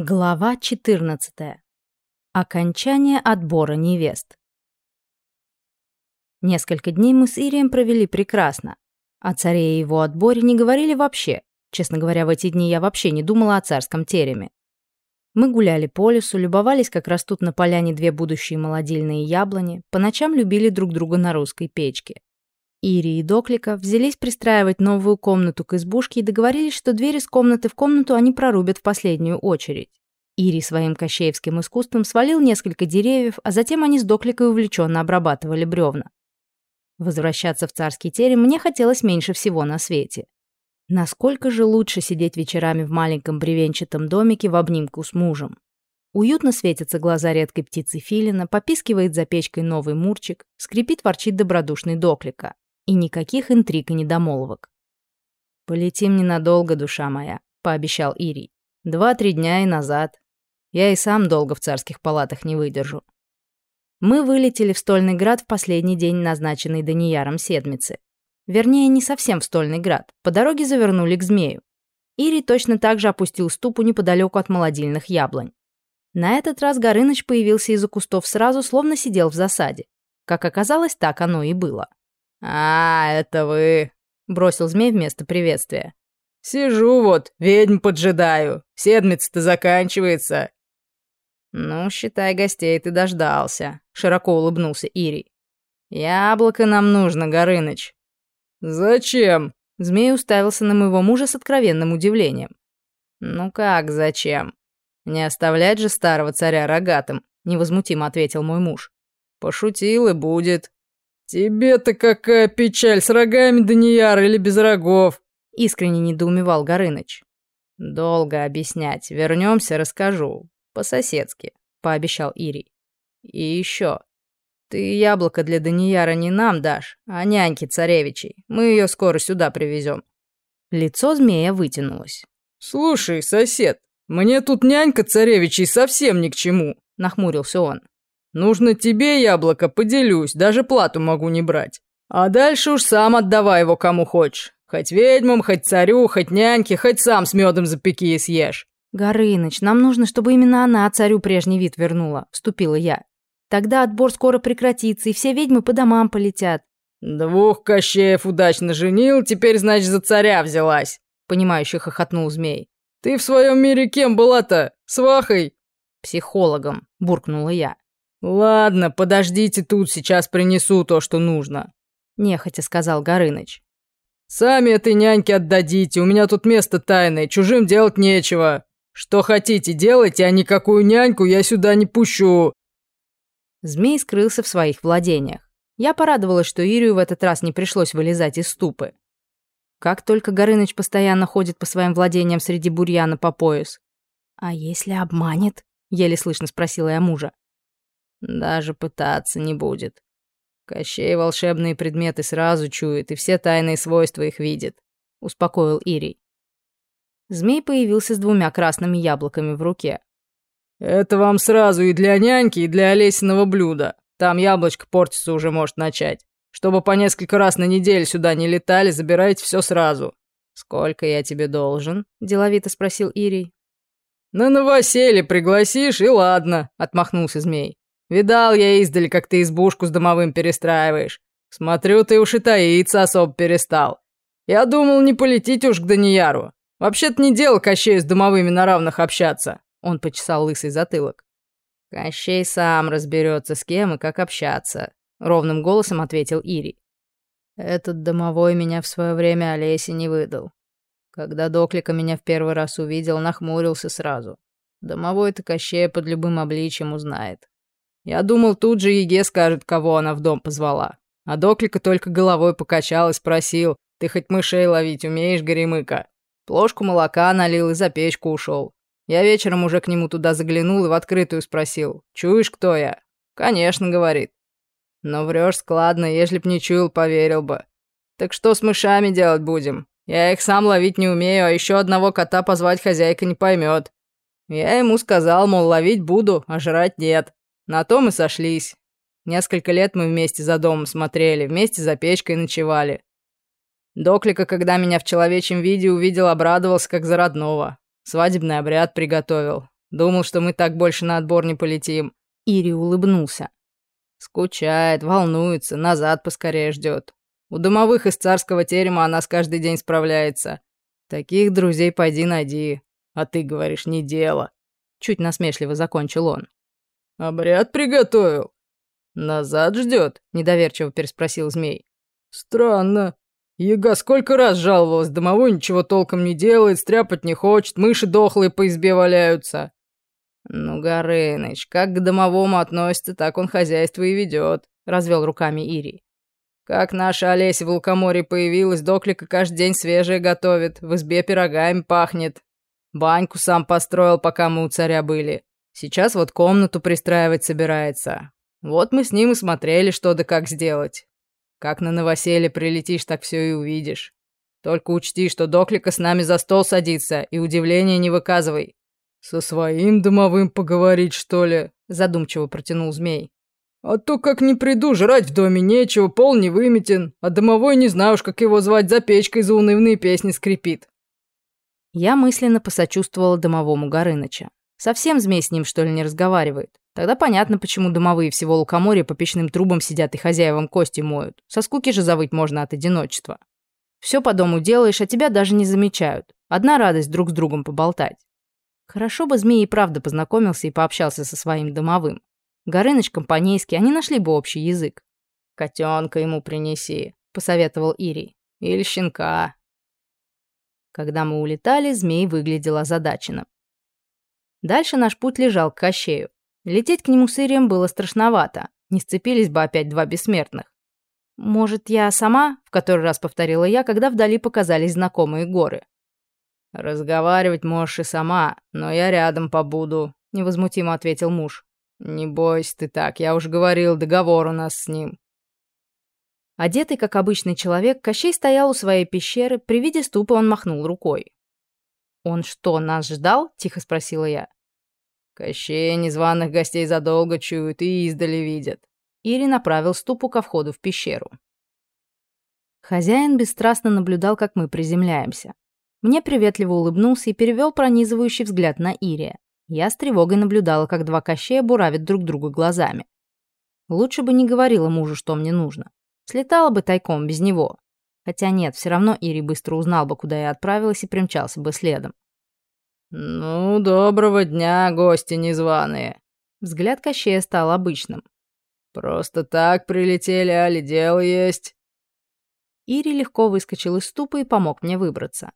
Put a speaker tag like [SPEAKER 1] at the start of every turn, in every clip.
[SPEAKER 1] Глава 14. Окончание отбора невест. Несколько дней мы с Ирием провели прекрасно. О царе и его отборе не говорили вообще. Честно говоря, в эти дни я вообще не думала о царском тереме. Мы гуляли по лесу, любовались, как растут на поляне две будущие молодильные яблони, по ночам любили друг друга на русской печке. Ири и Доклика взялись пристраивать новую комнату к избушке и договорились, что двери с комнаты в комнату они прорубят в последнюю очередь. Ири своим кощеевским искусством свалил несколько деревьев, а затем они с Докликой увлеченно обрабатывали бревна. Возвращаться в царский терем мне хотелось меньше всего на свете. Насколько же лучше сидеть вечерами в маленьком бревенчатом домике в обнимку с мужем. Уютно светятся глаза редкой птицы филина, попискивает за печкой новый мурчик, скрипит ворчит добродушный доклика. И никаких интриг и недомолвок. «Полетим ненадолго, душа моя», — пообещал Ирий. «Два-три дня и назад. Я и сам долго в царских палатах не выдержу». Мы вылетели в Стольный град в последний день, назначенный Данияром Седмицы. Вернее, не совсем в Стольный град. По дороге завернули к змею. Ирий точно так же опустил ступу неподалеку от молодильных яблонь. На этот раз Горыныч появился из-за кустов сразу, словно сидел в засаде. Как оказалось, так оно и было.
[SPEAKER 2] «А, это вы!» — бросил змей вместо приветствия.
[SPEAKER 3] «Сижу вот, ведьм поджидаю. Седмица-то заканчивается».
[SPEAKER 2] «Ну, считай, гостей ты дождался», — широко улыбнулся Ирий. «Яблоко нам нужно, Горыныч».
[SPEAKER 3] «Зачем?»
[SPEAKER 2] Змей уставился на моего мужа с откровенным удивлением. «Ну как зачем? Не оставлять же старого царя рогатым», — невозмутимо ответил мой муж.
[SPEAKER 3] «Пошутил и будет», «Тебе-то какая печаль, с рогами Данияр или без рогов?»
[SPEAKER 2] Искренне недоумевал Горыныч. «Долго объяснять. Вернемся, расскажу. По-соседски», — пообещал Ирий. «И еще. Ты яблоко для Данияра не нам дашь, а няньке царевичей. Мы ее скоро сюда привезем». Лицо змея вытянулось.
[SPEAKER 3] «Слушай, сосед, мне тут нянька царевичей совсем ни к чему», — нахмурился он. Нужно тебе яблоко, поделюсь, даже плату могу не брать. А дальше уж сам отдавай его кому хочешь. Хоть ведьмам, хоть царю, хоть няньке, хоть сам с медом запеки и съешь».
[SPEAKER 1] «Горыныч, нам нужно, чтобы именно она царю прежний вид вернула», — вступила я. «Тогда отбор скоро прекратится, и все ведьмы по домам полетят».
[SPEAKER 3] «Двух Кощеев удачно женил, теперь, значит, за царя взялась», — понимающе хохотнул змей. «Ты в своем мире кем была-то? Свахой?»
[SPEAKER 2] «Психологом», — буркнула я.
[SPEAKER 3] «Ладно, подождите тут, сейчас принесу то, что нужно», —
[SPEAKER 2] нехотя сказал Горыныч.
[SPEAKER 3] «Сами этой няньке отдадите, у меня тут место тайное, чужим делать нечего. Что хотите, делайте, а никакую няньку я сюда не пущу».
[SPEAKER 2] Змей скрылся в своих владениях. Я порадовалась, что Ирию в этот раз не пришлось вылезать из ступы. Как только Горыныч постоянно ходит по своим владениям среди бурьяна по пояс.
[SPEAKER 1] «А если обманет?» — еле слышно спросила я мужа.
[SPEAKER 2] Даже пытаться не будет. Кощей волшебные предметы сразу чует и все тайные свойства их видит», — успокоил Ирий. Змей появился с двумя красными яблоками в руке.
[SPEAKER 3] «Это вам сразу и для няньки, и для Олесиного блюда. Там яблочко портиться уже может начать. Чтобы по несколько раз на неделю сюда не летали, забирайте все сразу».
[SPEAKER 2] «Сколько я тебе должен?» – деловито спросил Ирий.
[SPEAKER 3] «На новоселье пригласишь, и ладно», – отмахнулся змей. Видал я издали, как ты избушку с домовым перестраиваешь. Смотрю, ты уж и таиться особо перестал. Я думал, не полететь уж к Данияру. Вообще-то не дело Кощею с домовыми на равных общаться. Он почесал лысый затылок.
[SPEAKER 2] Кощей сам разберется, с кем и как общаться. Ровным голосом ответил Ири. Этот домовой меня в свое время Олесе не выдал. Когда Доклика меня в первый раз увидел, нахмурился сразу. Домовой-то Кощея под любым обличием узнает. Я думал, тут же Еге скажет, кого она в дом позвала. А Доклика только головой покачал и спросил, «Ты хоть мышей ловить умеешь, Горемыка?» Плошку молока налил и за печку ушел. Я вечером уже к нему туда заглянул и в открытую спросил, «Чуешь, кто я?» «Конечно», — говорит. «Но врешь складно, ежели б не чуял, поверил бы. Так что с мышами делать будем? Я их сам ловить не умею, а еще одного кота позвать хозяйка не поймет. Я ему сказал, мол, ловить буду, а жрать нет. На том и сошлись. Несколько лет мы вместе за домом смотрели, вместе за печкой ночевали. Доклика, когда меня в человечьем виде увидел, обрадовался как за родного. Свадебный обряд приготовил.
[SPEAKER 3] Думал, что мы так больше на отбор не полетим».
[SPEAKER 1] Ири улыбнулся.
[SPEAKER 3] Скучает, волнуется, назад поскорее ждет. У домовых из царского терема она с каждый день справляется. Таких друзей пойди найди. А ты говоришь, не дело.
[SPEAKER 1] Чуть насмешливо закончил он.
[SPEAKER 3] Обряд приготовил. Назад ждет? Недоверчиво переспросил змей. Странно. Яга сколько раз жаловалась, домовой ничего толком не делает, стряпать не хочет, мыши дохлые по избе валяются. «Ну, Горыныч, как к домовому относится, так он хозяйство и ведет», — развел руками Ири. «Как наша Олеся в лукоморье появилась, доклика каждый день свежее готовит, в избе пирогами пахнет. Баньку сам построил, пока мы у царя были. Сейчас вот комнату пристраивать собирается. Вот мы с ним и смотрели, что да как сделать. Как на новоселье прилетишь, так все и увидишь. Только учти, что доклика с нами за стол садится, и удивления не выказывай. «Со своим домовым поговорить, что ли?» — задумчиво протянул змей. «А то как не приду, жрать в доме нечего, пол не выметен, а домовой не знаю уж, как его звать, за печкой за унывные песни скрипит».
[SPEAKER 1] Я мысленно посочувствовала домовому Горыныча. Совсем змей с ним, что ли, не разговаривает? Тогда понятно, почему домовые всего лукоморья по печным трубам сидят и хозяевам кости моют. Со скуки же завыть можно от одиночества. Все по дому делаешь, а тебя даже не замечают. Одна радость друг с другом поболтать. Хорошо бы змей и правда познакомился и пообщался со своим домовым. Горыныч компанейский, они нашли бы общий язык.
[SPEAKER 3] «Котенка ему принеси», — посоветовал Ирий. «Или щенка».
[SPEAKER 1] Когда мы улетали, змей выглядел озадаченным. Дальше наш путь лежал к Кощею. Лететь к нему с Ирием было страшновато. Не сцепились бы опять два бессмертных. «Может, я сама?» — в который раз повторила я, когда вдали показались знакомые горы.
[SPEAKER 3] «Разговаривать можешь и сама, но я рядом побуду», — невозмутимо ответил муж. «Не бойся ты так, я уже говорил, договор у нас с ним».
[SPEAKER 1] Одетый, как обычный человек, Кощей стоял у своей пещеры, при виде ступы он махнул рукой. «Он что, нас ждал?» — тихо спросила я.
[SPEAKER 3] «Кощей незваных гостей задолго чуют и издали видят».
[SPEAKER 1] Ири направил ступу ко входу в пещеру. Хозяин бесстрастно наблюдал, как мы приземляемся. Мне приветливо улыбнулся и перевел пронизывающий взгляд на Ирия. Я с тревогой наблюдала, как два кощея буравят друг друга глазами. Лучше бы не говорила мужу, что мне нужно. Слетала бы тайком без него. Хотя нет, все равно Ири быстро узнал бы, куда я отправилась и примчался бы следом.
[SPEAKER 3] «Ну, доброго дня, гости незваные!»
[SPEAKER 1] Взгляд Кощея стал обычным.
[SPEAKER 3] «Просто так прилетели, али дело есть?»
[SPEAKER 1] Ири легко выскочил из ступы и помог мне выбраться.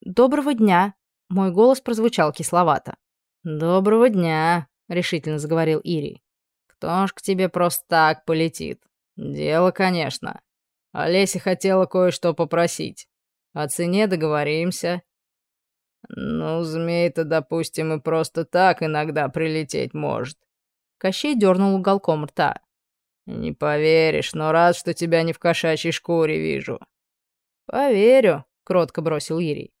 [SPEAKER 1] «Доброго дня!» Мой голос прозвучал кисловато.
[SPEAKER 3] «Доброго дня!» — решительно заговорил Ири. «Кто ж к тебе просто так полетит? Дело, конечно. Олеся хотела кое-что попросить. О цене договоримся. Ну, змей-то, допустим, и просто так иногда прилететь может».
[SPEAKER 1] Кощей дернул уголком рта.
[SPEAKER 3] «Не поверишь, но рад, что тебя не в кошачьей шкуре вижу».
[SPEAKER 1] «Поверю», — кротко бросил Ирий.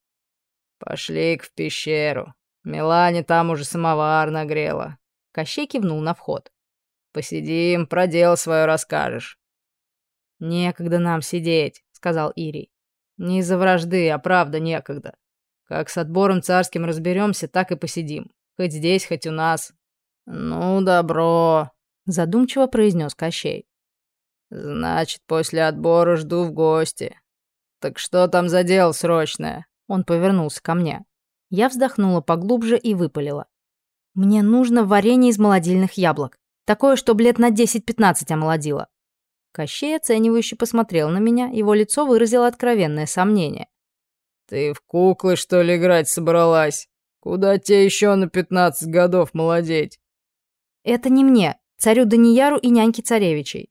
[SPEAKER 3] «Пошли-ка в пещеру. Милане там уже самовар нагрела».
[SPEAKER 1] Кощей кивнул на вход.
[SPEAKER 3] «Посидим, про дело свое расскажешь».
[SPEAKER 1] «Некогда нам сидеть», — сказал Ирий.
[SPEAKER 3] «Не из-за вражды, а правда некогда. Как с отбором царским разберемся, так и посидим. Хоть здесь, хоть у нас». «Ну, добро», —
[SPEAKER 1] задумчиво произнес Кощей.
[SPEAKER 3] «Значит, после отбора жду в гости. Так что там за дело срочное?»
[SPEAKER 1] Он повернулся ко мне. Я вздохнула поглубже и выпалила. «Мне нужно варенье из молодильных яблок. Такое, чтобы лет на 10-15 омолодило». Кощей оценивающе посмотрел на меня, его лицо выразило откровенное сомнение.
[SPEAKER 3] «Ты в куклы, что ли, играть собралась? Куда тебе еще на 15 годов молодеть?»
[SPEAKER 1] «Это не мне, царю Данияру и няньке царевичей».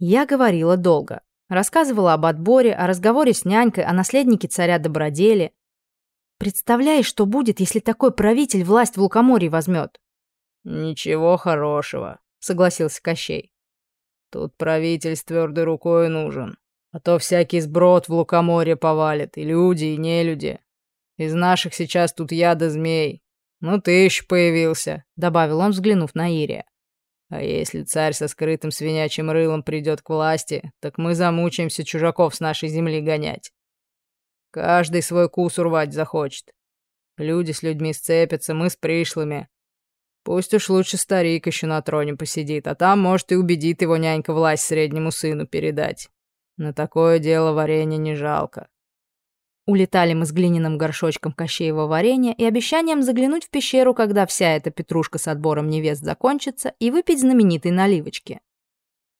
[SPEAKER 1] Я говорила долго. Рассказывала об отборе, о разговоре с нянькой, о наследнике царя Доброделе. Представляешь, что будет, если такой правитель власть в Лукоморье возьмет?
[SPEAKER 3] «Ничего хорошего», — согласился Кощей. «Тут правитель с твердой рукой нужен. А то всякий сброд в Лукоморье повалит, и люди, и нелюди. Из наших сейчас тут яда змей. Ну ты еще появился», — добавил он, взглянув на Ирия. А если царь со скрытым свинячьим рылом придет к власти, так мы замучаемся чужаков с нашей земли гонять. Каждый свой кус урвать захочет. Люди с людьми сцепятся, мы с пришлыми. Пусть уж лучше старик еще на троне посидит, а там, может, и убедит его нянька власть среднему сыну передать. На такое дело варенье не жалко.
[SPEAKER 1] Улетали мы с глиняным горшочком кощеева варенья и обещанием заглянуть в пещеру, когда вся эта петрушка с отбором невест закончится, и выпить знаменитой наливочки.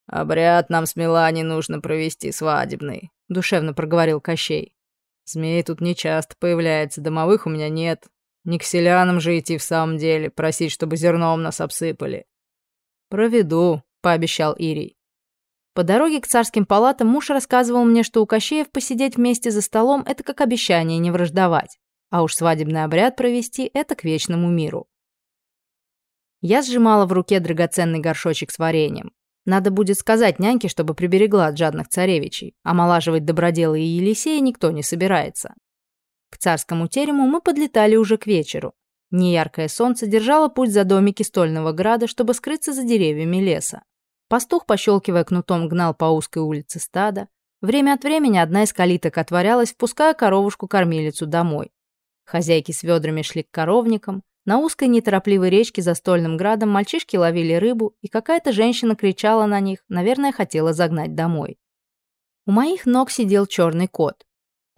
[SPEAKER 3] «Обряд нам с Милани нужно провести свадебный», — душевно проговорил Кощей. «Змей тут нечасто появляется, домовых у меня нет. Не к селянам же идти в самом деле, просить, чтобы зерном нас обсыпали».
[SPEAKER 1] «Проведу», — пообещал Ирий. По дороге к царским палатам муж рассказывал мне, что у Кощеев посидеть вместе за столом – это как обещание не враждовать, а уж свадебный обряд провести – это к вечному миру. Я сжимала в руке драгоценный горшочек с вареньем. Надо будет сказать няньке, чтобы приберегла от жадных царевичей. Омолаживать добродела и Елисея никто не собирается. Царскому терему мы подлетали уже к вечеру. Неяркое солнце держало путь за домики стольного града, чтобы скрыться за деревьями леса. Пастух, пощелкивая кнутом, гнал по узкой улице стада. Время от времени одна из калиток отворялась, впуская коровушку-кормилицу домой. Хозяйки с ведрами шли к коровникам. На узкой неторопливой речке за стольным градом мальчишки ловили рыбу, и какая-то женщина кричала на них, наверное, хотела загнать домой. У моих ног сидел черный кот.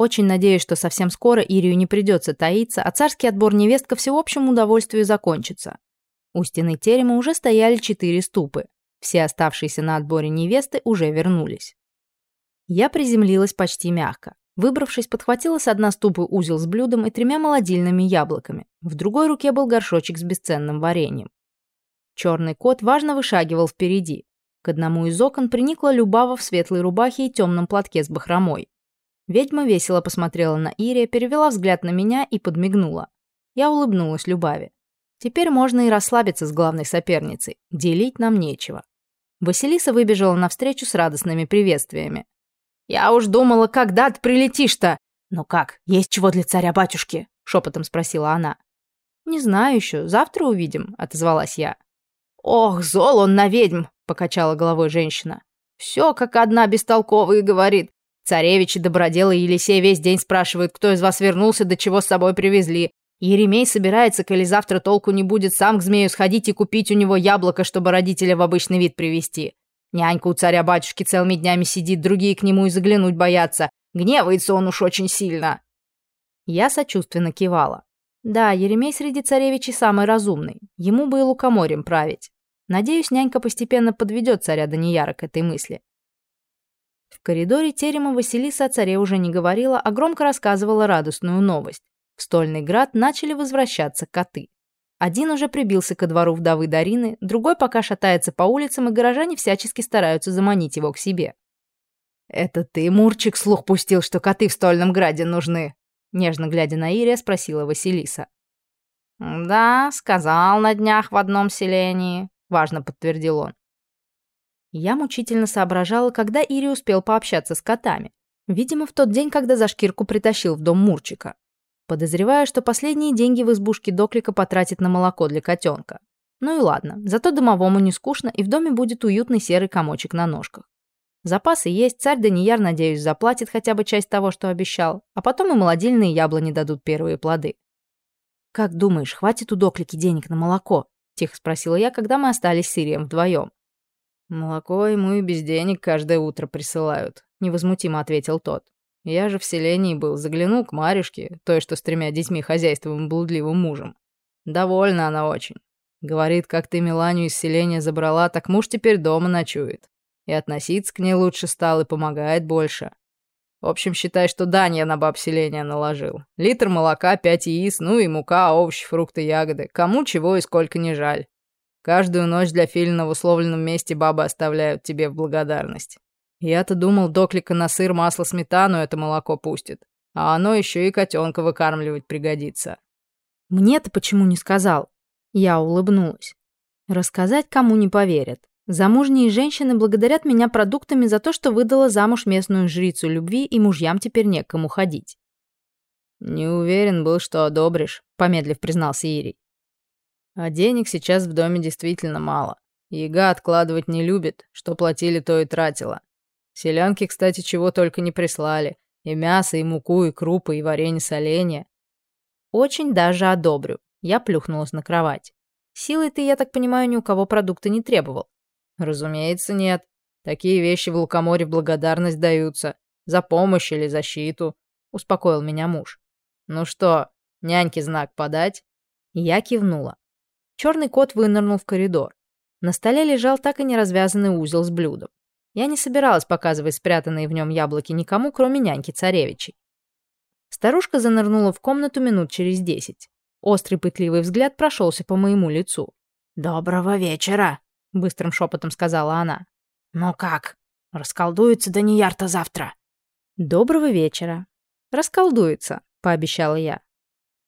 [SPEAKER 1] Очень надеюсь, что совсем скоро Ирию не придется таиться, а царский отбор невест ко всеобщему удовольствию закончится. У стены терема уже стояли четыре ступы. Все оставшиеся на отборе невесты уже вернулись. Я приземлилась почти мягко. Выбравшись, подхватила с одной ступы узел с блюдом и тремя молодильными яблоками. В другой руке был горшочек с бесценным вареньем. Черный кот важно вышагивал впереди. К одному из окон приникла Любава в светлой рубахе и темном платке с бахромой. Ведьма весело посмотрела на Ирия, перевела взгляд на меня и подмигнула. Я улыбнулась Любаве. Теперь можно и расслабиться с главной соперницей. Делить нам нечего. Василиса выбежала навстречу с радостными приветствиями. «Я уж думала, когда ты прилетишь-то?» «Ну как, есть чего для царя-батюшки?» — шепотом спросила она. «Не знаю еще, завтра увидим», — отозвалась я. «Ох, зол он на ведьм!» — покачала головой женщина. «Все как одна бестолковая говорит. Царевич и Добродел и Елисей весь день спрашивают, кто из вас вернулся, до чего с собой привезли. Еремей собирается, коли завтра толку не будет, сам к змею сходить и купить у него яблоко, чтобы родителя в обычный вид привести. Нянька у царя-батюшки целыми днями сидит, другие к нему и заглянуть боятся. Гневается он уж очень сильно. Я сочувственно кивала. Да, Еремей среди царевичей самый разумный. Ему бы и лукоморьем править. Надеюсь, нянька постепенно подведет царя Данияра к этой мысли. В коридоре терема Василиса о царе уже не говорила, а громко рассказывала радостную новость. В Стольный град начали возвращаться коты. Один уже прибился ко двору вдовы Дарины, другой пока шатается по улицам, и горожане всячески стараются заманить его к себе. «Это ты, Мурчик, слух пустил, что коты в Стольном граде нужны?» Нежно глядя на Ирия, спросила Василиса. «Да, сказал на днях в одном селении», — важно подтвердил он. Я мучительно соображала, когда Ири успел пообщаться с котами. Видимо, в тот день, когда за шкирку притащил в дом Мурчика. Подозреваю, что последние деньги в избушке Доклика потратит на молоко для котенка. Ну и ладно, зато домовому не скучно, и в доме будет уютный серый комочек на ножках. Запасы есть, царь Данияр, надеюсь, заплатит хотя бы часть того, что обещал, а потом и молодильные яблони дадут первые плоды. «Как думаешь, хватит у Доклики денег на молоко?» – тихо спросила я, когда мы остались с Ирием вдвоем.
[SPEAKER 3] «Молоко ему и без денег каждое утро присылают», – невозмутимо ответил тот. Я же в селении был, заглянул к Марюшке, той, что с тремя детьми хозяйством и блудливым мужем. Довольна она очень. Говорит, как ты Миланию из селения забрала, так муж теперь дома ночует. И относиться к ней лучше стал, и помогает больше. В общем, считай, что дань я на баб селения наложил. Литр молока, пять яиц, ну и мука, овощи, фрукты, ягоды. Кому чего и сколько не жаль. Каждую ночь для Филина в условленном месте бабы оставляют тебе в благодарность. Я-то думал, доклика на сыр, масло, сметану это молоко пустит. А оно еще и котенка выкармливать пригодится.
[SPEAKER 1] Мне-то почему не сказал? Я улыбнулась. Рассказать кому не поверят. Замужние женщины благодарят меня продуктами за то, что выдала замуж местную жрицу любви, и мужьям теперь некому ходить.
[SPEAKER 3] «Не уверен был, что одобришь», — помедлив признался Ирий. «А денег сейчас в доме действительно мало. Яга откладывать не любит, что платили, то и тратила. Селянки, кстати, чего только не прислали. И мясо, и муку, и крупы, и варенье с оленя.
[SPEAKER 1] Очень даже одобрю. Я плюхнулась на кровать. Силой ты, я так понимаю, ни у кого продукты не требовал.
[SPEAKER 3] Разумеется, нет. Такие вещи в Лукоморе в благодарность даются. За помощь или защиту, успокоил меня муж. Ну что, няньке знак подать?
[SPEAKER 1] Я кивнула. Черный кот вынырнул в коридор. На столе лежал так и не развязанный узел с блюдом. Я не собиралась показывать спрятанные в нем яблоки никому, кроме няньки царевичей. Старушка занырнула в комнату минут через десять. Острый пытливый взгляд прошелся по моему лицу.
[SPEAKER 4] «Доброго вечера», — быстрым шепотом сказала она. «Ну как, расколдуется Даниярта завтра?»
[SPEAKER 1] «Доброго вечера. Расколдуется», — пообещала я.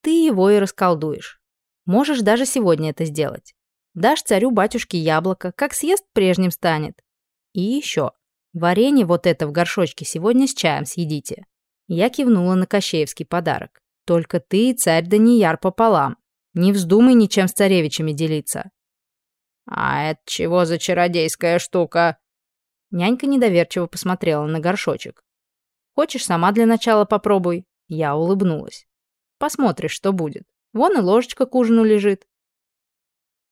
[SPEAKER 1] «Ты его и расколдуешь. Можешь даже сегодня это сделать. Дашь царю-батюшке яблоко, как съест, прежним станет. И еще. Варенье вот это в горшочке сегодня с чаем съедите». Я кивнула на Кощеевский подарок. Только ты и царь Данияр пополам. Не вздумай ничем с царевичами делиться.
[SPEAKER 3] А это чего за чародейская штука?
[SPEAKER 1] Нянька недоверчиво посмотрела на горшочек. Хочешь, сама для начала попробуй? Я улыбнулась. Посмотришь, что будет. Вон и ложечка к ужину лежит.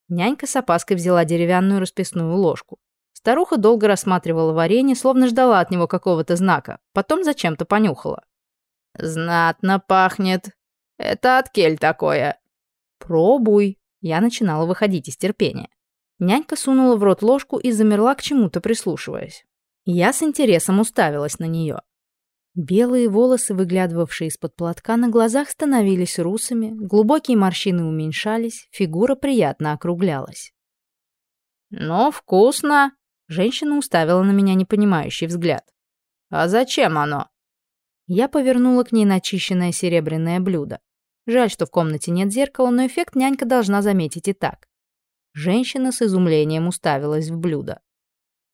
[SPEAKER 1] Нянька с опаской взяла деревянную расписную ложку. Старуха долго рассматривала варенье, словно ждала от него какого-то знака, потом зачем-то понюхала.
[SPEAKER 3] «Знатно пахнет. Это от кель такое?»
[SPEAKER 1] «Пробуй». Я начинала выходить из терпения. Нянька сунула в рот ложку и замерла к чему-то прислушиваясь. Я с интересом уставилась на нее. Белые волосы, выглядывавшие из-под платка, на глазах становились русыми, глубокие морщины уменьшались, фигура приятно округлялась.
[SPEAKER 3] «Ну, вкусно!»
[SPEAKER 1] Женщина уставила на меня непонимающий взгляд.
[SPEAKER 3] «А зачем оно?»
[SPEAKER 1] Я повернула к ней начищенное серебряное блюдо. Жаль, что в комнате нет зеркала, но эффект нянька должна заметить и так. Женщина с изумлением уставилась в блюдо.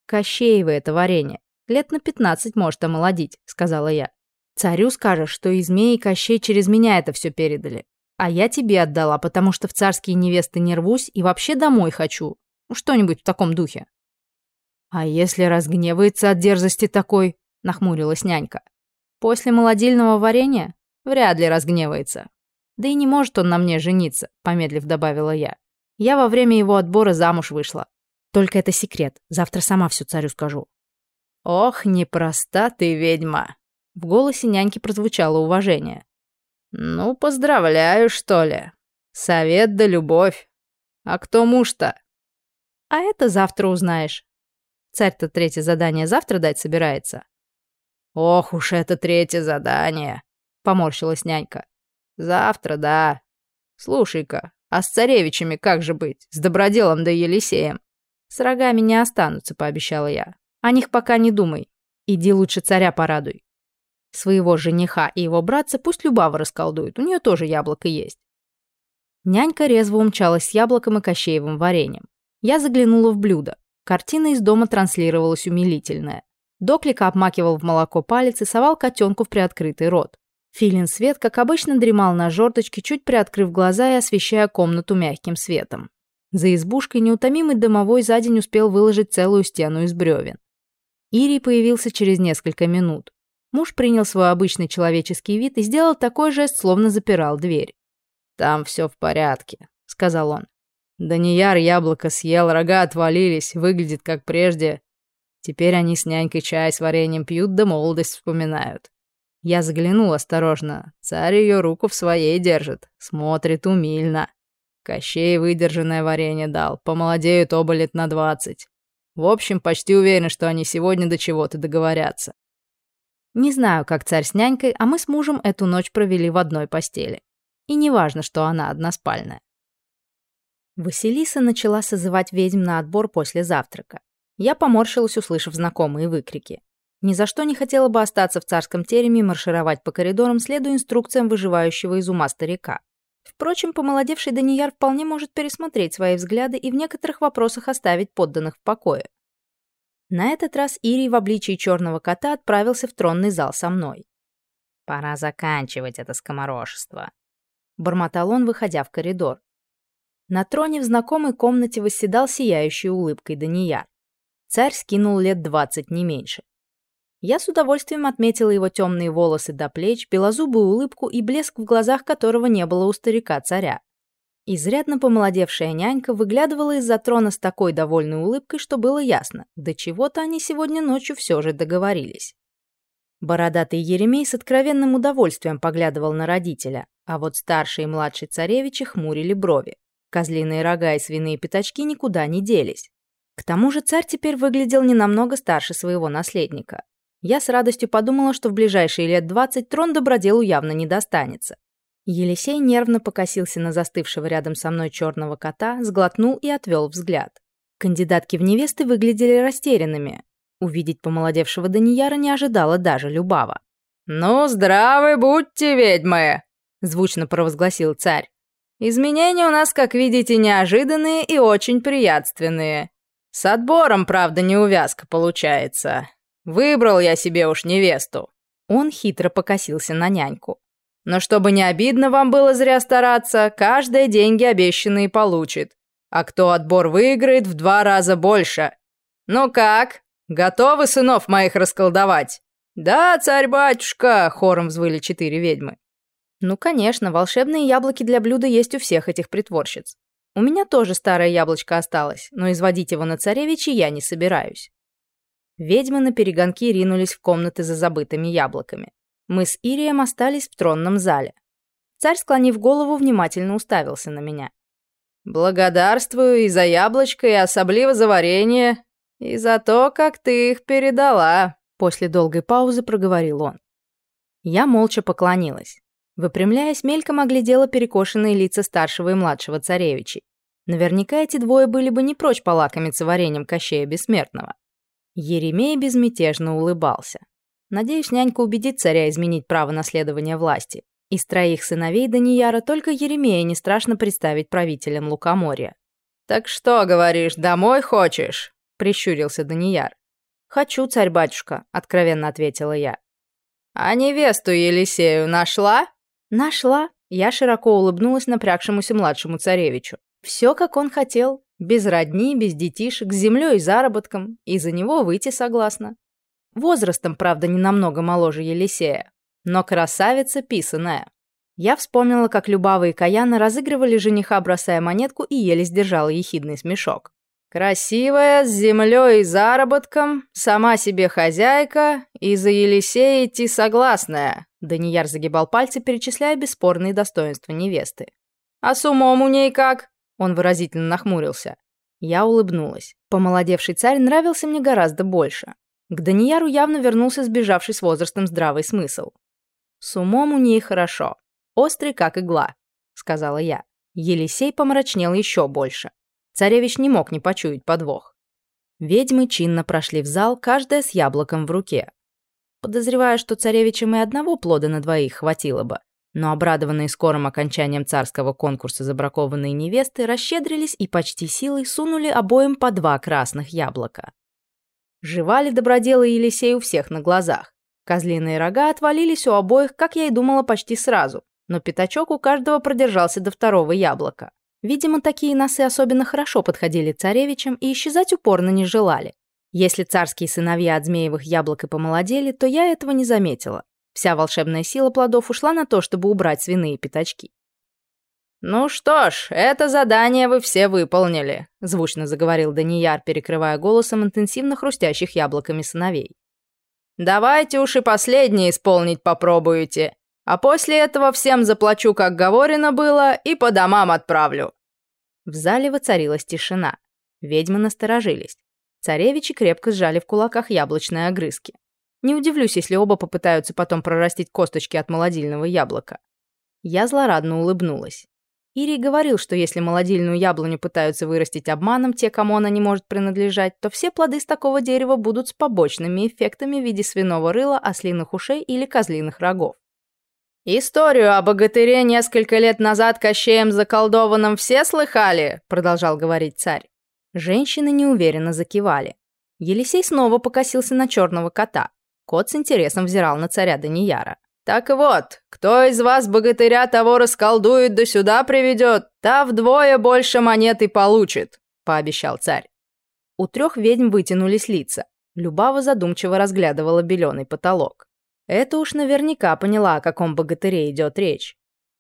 [SPEAKER 1] «Кощеево это варенье. Лет на пятнадцать может омолодить», — сказала я. «Царю скажешь, что и змеи и Кощей через меня это все передали. А я тебе отдала, потому что в царские невесты не рвусь и вообще домой хочу. Что-нибудь в таком духе». «А если разгневается от дерзости такой?» — нахмурилась нянька. После молодильного варенья вряд ли разгневается. Да и не может он на мне жениться, помедлив добавила я. Я во время его отбора замуж вышла. Только это секрет, завтра сама всю царю скажу.
[SPEAKER 3] Ох, непроста ты ведьма.
[SPEAKER 1] В голосе няньки прозвучало уважение.
[SPEAKER 3] Ну, поздравляю, что ли. Совет да любовь. А кто муж-то?
[SPEAKER 1] А это завтра узнаешь. Царь-то третье задание завтра дать собирается.
[SPEAKER 3] «Ох уж это третье задание», — поморщилась нянька. «Завтра, да. Слушай-ка, а с царевичами как же быть? С Доброделом да Елисеем?»
[SPEAKER 1] «С рогами не останутся», — пообещала я. «О них пока не думай. Иди лучше царя порадуй. Своего жениха и его братца пусть Любава расколдует, у нее тоже яблоко есть». Нянька резво умчалась с яблоком и кощеевым вареньем. Я заглянула в блюдо. Картина из дома транслировалась умилительная. Доклика обмакивал в молоко палец и совал котенку в приоткрытый рот. Филин свет, как обычно, дремал на жердочке, чуть приоткрыв глаза и освещая комнату мягким светом. За избушкой неутомимый домовой за день успел выложить целую стену из бревен. Ирий появился через несколько минут. Муж принял свой обычный человеческий вид и сделал такой жест, словно запирал дверь.
[SPEAKER 3] «Там все в порядке», — сказал он. «Данияр яблоко съел, рога отвалились, выглядит как прежде. Теперь они с нянькой чай с вареньем пьют, да молодость вспоминают. Я заглянул осторожно. Царь ее руку в своей держит, смотрит умильно. Кощей выдержанное варенье дал, помолодеют оба лет на двадцать. В общем, почти уверен, что они сегодня до чего-то договорятся.
[SPEAKER 1] Не знаю, как царь с нянькой, а мы с мужем эту ночь провели в одной постели. И не важно, что она односпальная. Василиса начала созывать ведьм на отбор после завтрака. Я поморщилась, услышав знакомые выкрики. Ни за что не хотела бы остаться в царском тереме и маршировать по коридорам, следуя инструкциям выживающего из ума старика. Впрочем, помолодевший Данияр вполне может пересмотреть свои взгляды и в некоторых вопросах оставить подданных в покое. На этот раз Ирий в обличии черного кота отправился в тронный зал со мной.
[SPEAKER 2] «Пора заканчивать это скоморошество», —
[SPEAKER 1] бормотал он, выходя в коридор. На троне в знакомой комнате восседал сияющей улыбкой Данияр. Царь скинул лет двадцать, не меньше. Я с удовольствием отметила его темные волосы до плеч, белозубую улыбку и блеск в глазах которого не было у старика-царя. Изрядно помолодевшая нянька выглядывала из-за трона с такой довольной улыбкой, что было ясно, до чего-то они сегодня ночью все же договорились. Бородатый Еремей с откровенным удовольствием поглядывал на родителя, а вот старший и младший царевичи хмурили брови. Козлиные рога и свиные пятачки никуда не делись. К тому же царь теперь выглядел не намного старше своего наследника. Я с радостью подумала, что в ближайшие лет двадцать трон доброделу явно не достанется. Елисей нервно покосился на застывшего рядом со мной черного кота, сглотнул и отвел взгляд. Кандидатки в невесты выглядели растерянными. Увидеть помолодевшего Данияра не ожидала даже Любава.
[SPEAKER 3] «Ну, здравы будьте, ведьмы!» — звучно провозгласил царь. «Изменения у нас, как видите, неожиданные и очень приятственные. С отбором, правда, неувязка получается. Выбрал я себе уж невесту».
[SPEAKER 1] Он хитро покосился на няньку.
[SPEAKER 3] «Но чтобы не обидно вам было зря стараться, каждая деньги обещанные получит. А кто отбор выиграет, в два раза больше. Ну как, готовы сынов моих расколдовать?» «Да, царь-батюшка!» — хором взвыли четыре ведьмы.
[SPEAKER 1] «Ну, конечно, волшебные яблоки для блюда есть у всех этих притворщиц. У меня тоже старое яблочко осталось, но изводить его на царевичи я не собираюсь. Ведьмы на перегонки ринулись в комнаты за забытыми яблоками. Мы с Ирием остались в тронном зале. Царь, склонив голову, внимательно уставился на меня.
[SPEAKER 3] «Благодарствую и за яблочко, и особливо за варенье, и за то, как ты их передала»,
[SPEAKER 1] после долгой паузы проговорил он. Я молча поклонилась. Выпрямляясь, мельком оглядела перекошенные лица старшего и младшего царевичей. Наверняка эти двое были бы не прочь полакомиться вареньем Кощея Бессмертного. Еремей безмятежно улыбался. Надеюсь, нянька убедит царя изменить право наследования власти. Из троих сыновей Данияра только Еремея не страшно представить правителем Лукоморья.
[SPEAKER 3] «Так что, говоришь, домой хочешь?» — прищурился Данияр.
[SPEAKER 1] «Хочу, царь-батюшка», — откровенно ответила я.
[SPEAKER 3] «А невесту Елисею нашла?»
[SPEAKER 1] «Нашла». Я широко улыбнулась напрягшемуся младшему царевичу. Все, как он хотел. Без родни, без детишек, с землей и заработком. И за него выйти согласна. Возрастом, правда, не намного моложе Елисея. Но красавица писаная. Я вспомнила, как Любава и Каяна разыгрывали жениха, бросая монетку, и еле сдержала ехидный смешок.
[SPEAKER 3] «Красивая, с землей и заработком, сама себе хозяйка, и за Елисея идти согласная»,
[SPEAKER 1] Данияр загибал пальцы, перечисляя бесспорные достоинства невесты.
[SPEAKER 3] «А с умом у ней как?» Он выразительно нахмурился.
[SPEAKER 1] Я улыбнулась. Помолодевший царь нравился мне гораздо больше. К Данияру явно вернулся сбежавший с возрастом здравый смысл. «С умом у ней хорошо. Острый, как игла», — сказала я. Елисей помрачнел еще больше. Царевич не мог не почуять подвох. Ведьмы чинно прошли в зал, каждая с яблоком в руке. Подозреваю, что царевичам и одного плода на двоих хватило бы. Но обрадованные скорым окончанием царского конкурса забракованные невесты расщедрились и почти силой сунули обоим по два красных яблока. Жевали доброделы Елисей у всех на глазах. Козлиные рога отвалились у обоих, как я и думала, почти сразу, но пятачок у каждого продержался до второго яблока. Видимо, такие носы особенно хорошо подходили царевичам и исчезать упорно не желали. Если царские сыновья от змеевых яблок и помолодели, то я этого не заметила. Вся волшебная сила плодов ушла на то, чтобы убрать свиные пятачки.
[SPEAKER 3] «Ну что ж, это задание вы все выполнили», — звучно заговорил Данияр, перекрывая голосом интенсивно хрустящих яблоками сыновей. «Давайте уж и последнее исполнить попробуете, а после этого всем заплачу, как говорено было, и по домам отправлю».
[SPEAKER 1] В зале воцарилась тишина. Ведьмы насторожились. Царевичи крепко сжали в кулаках яблочные огрызки. Не удивлюсь, если оба попытаются потом прорастить косточки от молодильного яблока. Я злорадно улыбнулась. Ирий говорил, что если молодильную яблоню пытаются вырастить обманом те, кому она не может принадлежать, то все плоды с такого дерева будут с побочными эффектами в виде свиного рыла, ослиных ушей или козлиных рогов.
[SPEAKER 3] «Историю о богатыре несколько лет назад Кощеем заколдованном все слыхали?» — продолжал говорить царь.
[SPEAKER 1] Женщины неуверенно закивали. Елисей снова покосился на черного кота. Кот с интересом взирал на царя Данияра.
[SPEAKER 3] «Так вот, кто из вас богатыря того расколдует да сюда приведет, та вдвое больше монеты получит», — пообещал царь.
[SPEAKER 1] У трех ведьм вытянулись лица. Любава задумчиво разглядывала беленый потолок. Это уж наверняка поняла, о каком богатыре идет речь.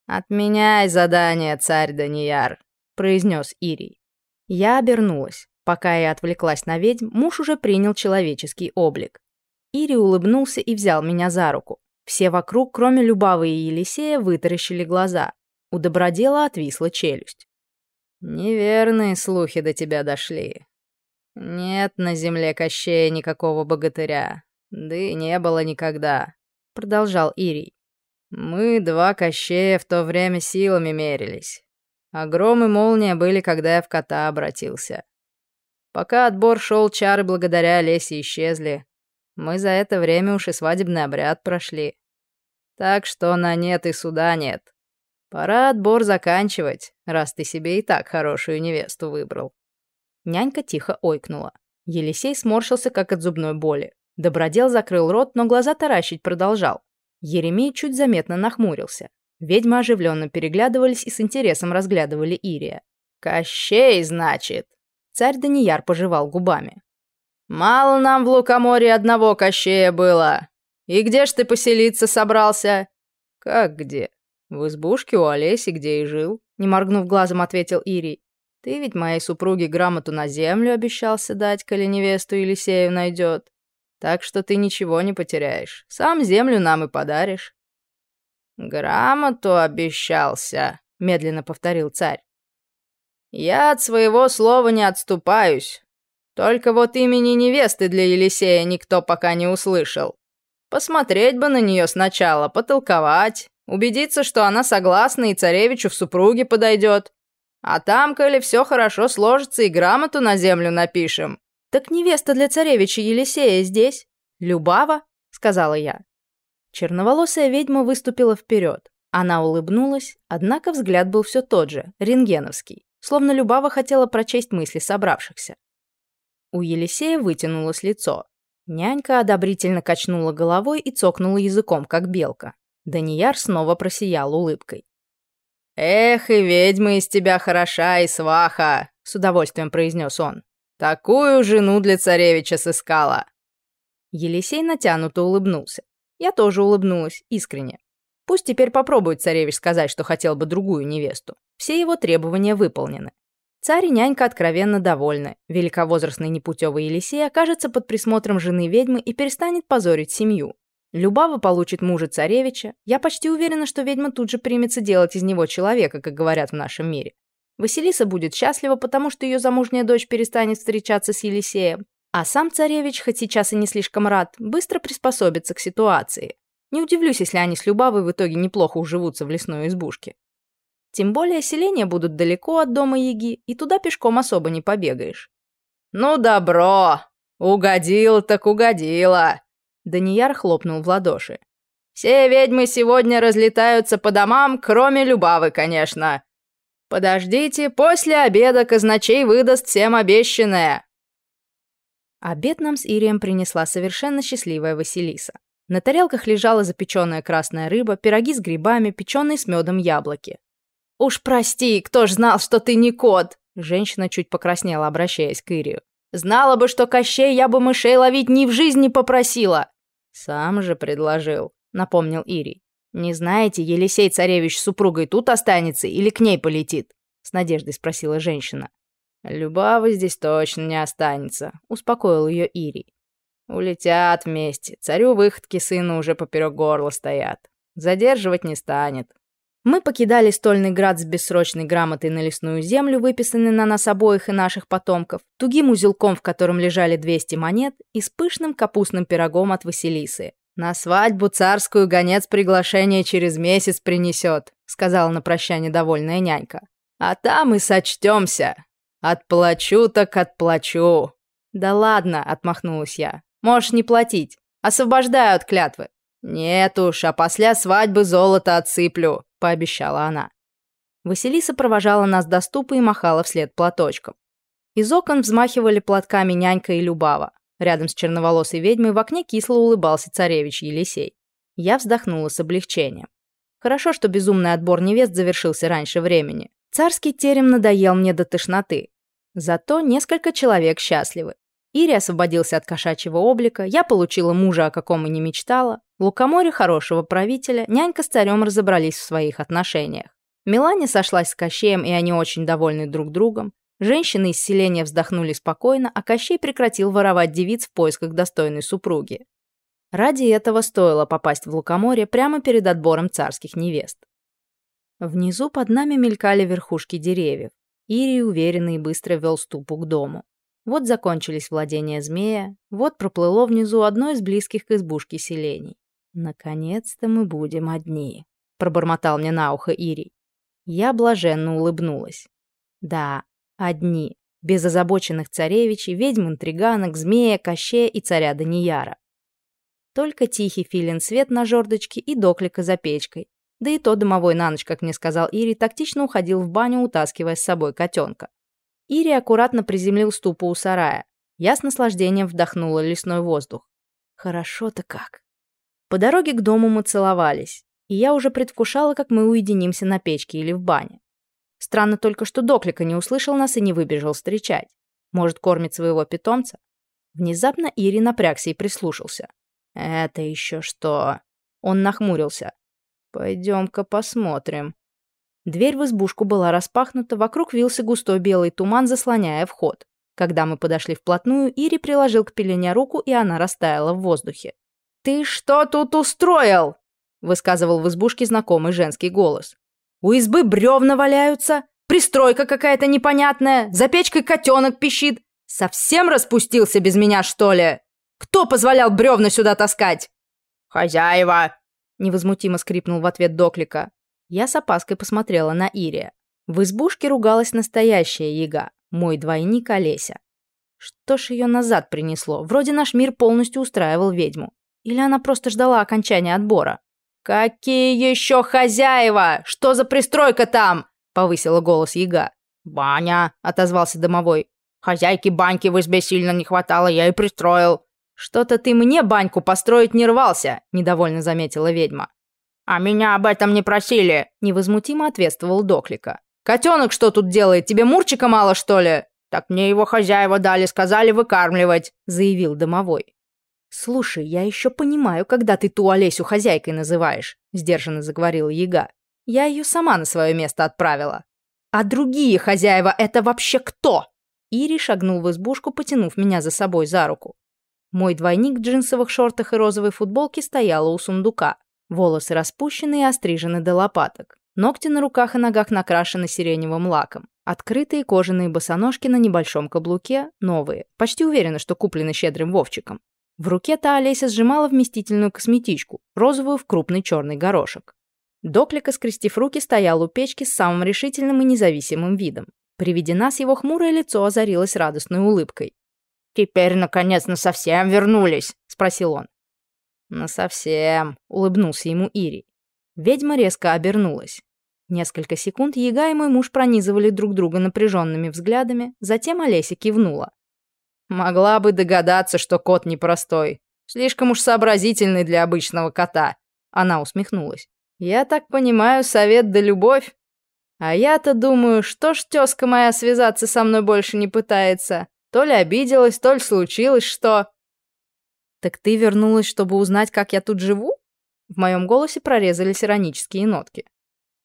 [SPEAKER 1] «Отменяй задание, царь Данияр», — произнес Ирий. Я обернулась. Пока я отвлеклась на ведьм, муж уже принял человеческий облик. Ири улыбнулся и взял меня за руку. Все вокруг, кроме Любавы и Елисея, вытаращили глаза. У добродела отвисла челюсть. «Неверные слухи до тебя дошли. Нет на земле Кощея никакого богатыря. Да и не было никогда», — продолжал Ирий. «Мы, два Кощея, в то время силами мерились. А гром и молния были, когда я в кота обратился. Пока отбор шел, чары благодаря Лесе исчезли. Мы за это время уж и свадебный обряд прошли. Так что на нет и суда нет. Пора отбор заканчивать, раз ты себе и так хорошую невесту выбрал. Нянька тихо ойкнула. Елисей сморщился, как от зубной боли. Добродел закрыл рот, но глаза таращить продолжал. Еремей чуть заметно нахмурился. Ведьмы оживленно переглядывались и с интересом разглядывали Ирия. «Кощей, значит?» Царь Данияр пожевал губами. «Мало нам в Лукоморье одного Кощея было. И где ж ты поселиться собрался?» «Как где? В избушке у Олеси, где и жил», — не моргнув глазом, ответил Ирий. «Ты ведь моей супруге грамоту на землю обещался дать, коли невесту Елисею найдет. Так что ты ничего не потеряешь. Сам землю нам и подаришь». «Грамоту обещался», — медленно повторил царь. «Я от своего слова не отступаюсь. Только вот имени невесты для Елисея никто пока не услышал. Посмотреть бы на нее сначала, потолковать, убедиться, что она согласна и царевичу в супруге подойдет. А там, коли все хорошо сложится, и грамоту на землю напишем». «Так невеста для царевича Елисея здесь? Любава?» — сказала я. Черноволосая ведьма выступила вперед. Она улыбнулась, однако взгляд был все тот же, рентгеновский, словно Любава хотела прочесть мысли собравшихся. У Елисея вытянулось лицо. Нянька одобрительно качнула головой и цокнула языком, как белка. Данияр снова просиял улыбкой.
[SPEAKER 3] «Эх, и ведьма из тебя хороша и сваха!» — с удовольствием произнес он. «Такую жену для царевича сыскала!»
[SPEAKER 1] Елисей натянуто улыбнулся. Я тоже улыбнулась, искренне. Пусть теперь попробует царевич сказать, что хотел бы другую невесту. Все его требования выполнены. Царь и нянька откровенно довольны. Великовозрастный непутевый Елисей окажется под присмотром жены ведьмы и перестанет позорить семью. Любава получит мужа царевича. Я почти уверена, что ведьма тут же примется делать из него человека, как говорят в нашем мире. Василиса будет счастлива, потому что ее замужняя дочь перестанет встречаться с Елисеем. А сам царевич, хоть сейчас и не слишком рад, быстро приспособится к ситуации. Не удивлюсь, если они с Любавой в итоге неплохо уживутся в лесной избушке. Тем более селения будут далеко от дома Яги, и туда пешком особо не побегаешь.
[SPEAKER 3] «Ну, добро! Угодил так угодила!»
[SPEAKER 1] Данияр хлопнул в ладоши.
[SPEAKER 3] «Все ведьмы сегодня разлетаются по домам, кроме Любавы, конечно. Подождите, после обеда казначей выдаст всем обещанное.
[SPEAKER 1] Обед нам с Ирием принесла совершенно счастливая Василиса. На тарелках лежала запеченная красная рыба, пироги с грибами, печеные с медом яблоки.
[SPEAKER 4] «Уж прости, кто ж знал, что ты не кот?»
[SPEAKER 1] Женщина чуть покраснела, обращаясь к Ирию.
[SPEAKER 4] «Знала бы, что Кощей, я бы мышей ловить ни в жизни попросила!»
[SPEAKER 1] «Сам же предложил», — напомнил Ирий. «Не знаете, Елисей царевич с супругой тут останется или к ней полетит?» — с надеждой спросила женщина. «Любавы здесь точно не останется», — успокоил ее Ири. «Улетят вместе. Царю выходки сына уже поперек горла стоят. Задерживать не станет». Мы покидали стольный град с бессрочной грамотой на лесную землю, выписанной на нас обоих и наших потомков, тугим узелком, в котором лежали 200 монет, и с пышным капустным пирогом от Василисы. «На свадьбу царскую гонец приглашение через месяц принесет», сказала на прощание довольная нянька. «А там и сочтемся. «Отплачу так отплачу». «Да ладно», — отмахнулась я. «Можешь не платить. Освобождаю от клятвы». «Нет уж, а после свадьбы золото отсыплю», — пообещала она. Василиса провожала нас до ступы и махала вслед платочком. Из окон взмахивали платками нянька и Любава. Рядом с черноволосой ведьмой в окне кисло улыбался царевич Елисей. Я вздохнула с облегчением. Хорошо, что безумный отбор невест завершился раньше времени. Царский терем надоел мне до тошноты. Зато несколько человек счастливы. Ири освободился от кошачьего облика, я получила мужа, о каком и не мечтала. Лукоморе хорошего правителя, нянька с царем разобрались в своих отношениях. Мелания сошлась с Кощеем, и они очень довольны друг другом. Женщины из селения вздохнули спокойно, а Кощей прекратил воровать девиц в поисках достойной супруги. Ради этого стоило попасть в Лукоморье прямо перед отбором царских невест. Внизу под нами мелькали верхушки деревьев. Ири уверенно и быстро вел ступу к дому. Вот закончились владения змея, вот проплыло внизу одно из близких к избушке селений. «Наконец-то мы будем одни», — пробормотал мне на ухо Ири. Я блаженно улыбнулась. Да, одни, без озабоченных царевичей, ведьм-интриганок, змея, кощея и царя Данияра. Только тихий филин свет на жердочке и доклика за печкой. Да и то домовой на ночь, как мне сказал Ири, тактично уходил в баню, утаскивая с собой котенка. Ири аккуратно приземлил ступу у сарая. Я с наслаждением вдохнула лесной воздух. Хорошо-то как. По дороге к дому мы целовались и я уже предвкушала, как мы уединимся на печке или в бане. Странно только, что Доклика не услышал нас и не выбежал встречать. Может, кормит своего питомца? Внезапно Ири напрягся и прислушался. «Это еще что?» Он нахмурился. «Пойдем-ка посмотрим». Дверь в избушку была распахнута, вокруг вился густой белый туман, заслоняя вход. Когда мы подошли вплотную, Ири приложил к пелене руку, и она растаяла в воздухе. «Ты что тут устроил?» высказывал в избушке знакомый женский голос. «У избы бревна валяются, пристройка какая-то непонятная, за печкой котенок пищит. Совсем распустился без меня, что ли? Кто позволял бревна сюда таскать?»
[SPEAKER 3] «Хозяева!»
[SPEAKER 1] — невозмутимо скрипнул в ответ Доклика. Я с опаской посмотрела на Ирия. В избушке ругалась настоящая яга, мой двойник Олеся. Что ж ее назад принесло? Вроде наш мир полностью устраивал ведьму. Или она просто ждала окончания отбора? «Какие еще хозяева? Что за пристройка там?» — повысила голос яга.
[SPEAKER 3] «Баня», — отозвался домовой. «Хозяйки баньки в избе сильно не хватало, я и пристроил».
[SPEAKER 1] «Что-то ты мне баньку построить не рвался», — недовольно заметила ведьма.
[SPEAKER 3] «А меня об этом не просили», —
[SPEAKER 1] невозмутимо ответствовал Доклика. «Котенок что тут делает? Тебе Мурчика мало, что ли?»
[SPEAKER 3] «Так мне его хозяева дали, сказали выкармливать», —
[SPEAKER 1] заявил домовой. «Слушай, я еще понимаю, когда ты ту Олесю хозяйкой называешь», — сдержанно заговорила Яга. «Я ее сама на свое место отправила». «А другие хозяева — это вообще кто?» Ири шагнул в избушку, потянув меня за собой за руку. Мой двойник в джинсовых шортах и розовой футболке стояла у сундука. Волосы распущены и острижены до лопаток. Ногти на руках и ногах накрашены сиреневым лаком. Открытые кожаные босоножки на небольшом каблуке, новые. Почти уверена, что куплены щедрым Вовчиком. В руке та Олеся сжимала вместительную косметичку, розовую в крупный черный горошек. Доклика, скрестив руки, стоял у печки с самым решительным и независимым видом. При виде нас его хмурое лицо озарилось радостной улыбкой.
[SPEAKER 3] «Теперь, наконец, совсем вернулись?» — спросил он.
[SPEAKER 1] «Насовсем», — улыбнулся ему Ири. Ведьма резко обернулась. Несколько секунд Яга и мой муж пронизывали друг друга напряженными взглядами, затем Олеся кивнула.
[SPEAKER 2] Могла бы догадаться, что кот непростой. Слишком уж сообразительный для обычного кота. Она усмехнулась. Я так понимаю, совет да любовь. А я-то думаю, что ж тёзка моя связаться со мной больше не пытается. То ли обиделась, то ли случилось что.
[SPEAKER 1] Так ты вернулась, чтобы узнать, как я тут живу? В моем голосе прорезались иронические нотки.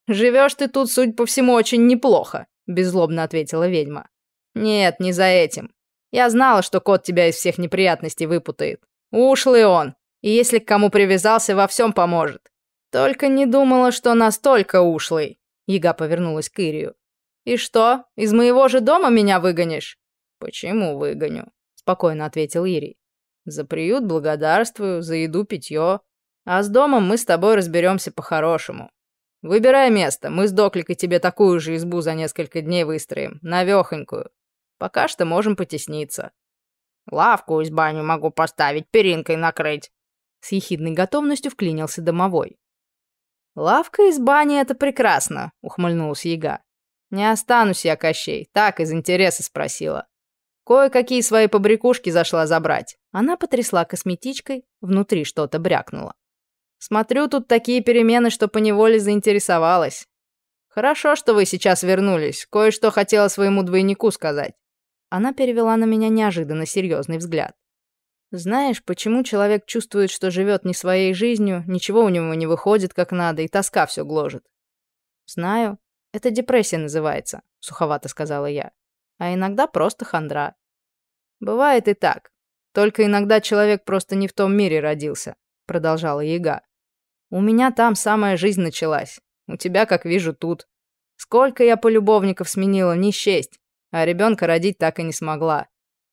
[SPEAKER 2] «Живешь ты тут, судя по всему, очень неплохо», — беззлобно ответила ведьма. «Нет, не за этим. Я знала, что кот тебя из всех неприятностей выпутает. Ушлый он, и если к кому привязался, во всем поможет. Только не думала, что настолько ушлый. Яга повернулась к Ирию. «И что, из моего же дома меня выгонишь?» «Почему выгоню?» — спокойно ответил Ирий. «За приют благодарствую, за еду питье. А с домом мы с тобой разберемся по-хорошему. Выбирай место, мы с Докликой тебе такую же избу за несколько дней выстроим, навехонькую. Пока что можем потесниться.
[SPEAKER 3] Лавку из бани могу поставить, перинкой накрыть.
[SPEAKER 1] С ехидной готовностью вклинился домовой.
[SPEAKER 2] «Лавка из бани — это прекрасно», — ухмыльнулась яга. «Не останусь я, Кощей, так из интереса спросила. Кое-какие свои побрякушки зашла забрать».
[SPEAKER 1] Она потрясла косметичкой, внутри что-то брякнуло.
[SPEAKER 2] «Смотрю, тут такие перемены, что поневоле заинтересовалась. Хорошо, что вы сейчас вернулись, кое-что хотела своему двойнику сказать».
[SPEAKER 1] Она перевела на меня неожиданно серьезный взгляд. Знаешь, почему человек чувствует, что живет не своей жизнью, ничего у него не выходит как надо, и тоска все гложет? Знаю. Это депрессия называется, суховато сказала я. А иногда просто хандра. Бывает и так. Только иногда человек просто не в том мире родился, продолжала Яга. У меня там самая жизнь началась. У тебя, как вижу, тут. Сколько я полюбовников сменила, не счесть. А ребенка родить так и не смогла.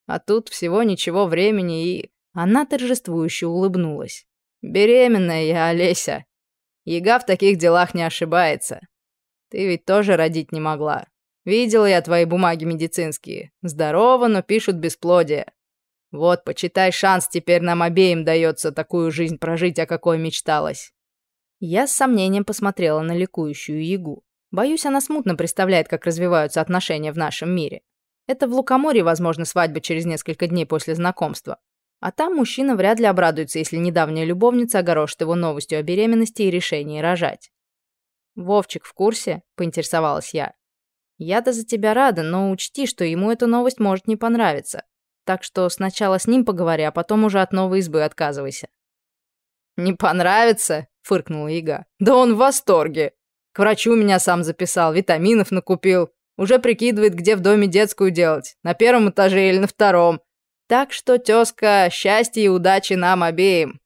[SPEAKER 1] А тут всего ничего времени и... Она торжествующе улыбнулась. Беременная я, Олеся. Яга в таких делах не ошибается. Ты ведь тоже родить не могла. Видела я твои бумаги медицинские. Здорово, но пишут бесплодие. Вот, почитай, шанс теперь нам обеим дается такую жизнь прожить, о какой мечталось. Я с сомнением посмотрела на ликующую Ягу. Боюсь, она смутно представляет, как развиваются отношения в нашем мире. Это в Лукоморье, возможно, свадьба через несколько дней после знакомства. А там мужчина вряд ли обрадуется, если недавняя любовница огорошит его новостью о беременности и решении рожать. «Вовчик в курсе?» – поинтересовалась я. «Я-то за тебя рада, но учти, что ему эта новость может не понравиться. Так что сначала с ним поговори, а потом уже от новой избы отказывайся». «Не понравится?» – фыркнула Ига. «Да он в восторге. К врачу меня сам записал, витаминов накупил. Уже прикидывает, где в доме детскую делать, на первом этаже или на втором. Так что, тезка, счастья и удачи нам обеим».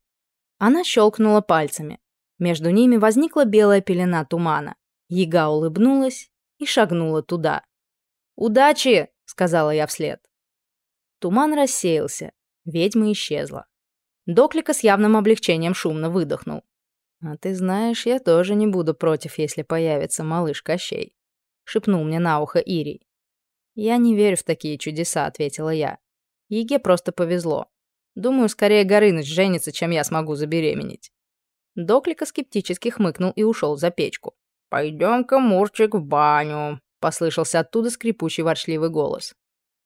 [SPEAKER 1] Она щелкнула пальцами. Между ними возникла белая пелена тумана. Яга улыбнулась и шагнула туда. «Удачи!» — сказала я вслед. Туман рассеялся, ведьма исчезла. Доклика с явным облегчением шумно выдохнул. «А ты знаешь, я тоже не буду против, если появится малыш Кощей», — шепнул мне на ухо Ирий. «Я не верю в такие чудеса», — ответила я. Еге просто повезло. Думаю, скорее Горыныч женится, чем я смогу забеременеть. Доклика скептически хмыкнул и ушел за печку. «Пойдем-ка, Мурчик, в баню», — послышался оттуда скрипучий ворчливый голос.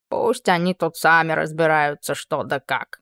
[SPEAKER 1] «Пусть они тут сами разбираются, что да как».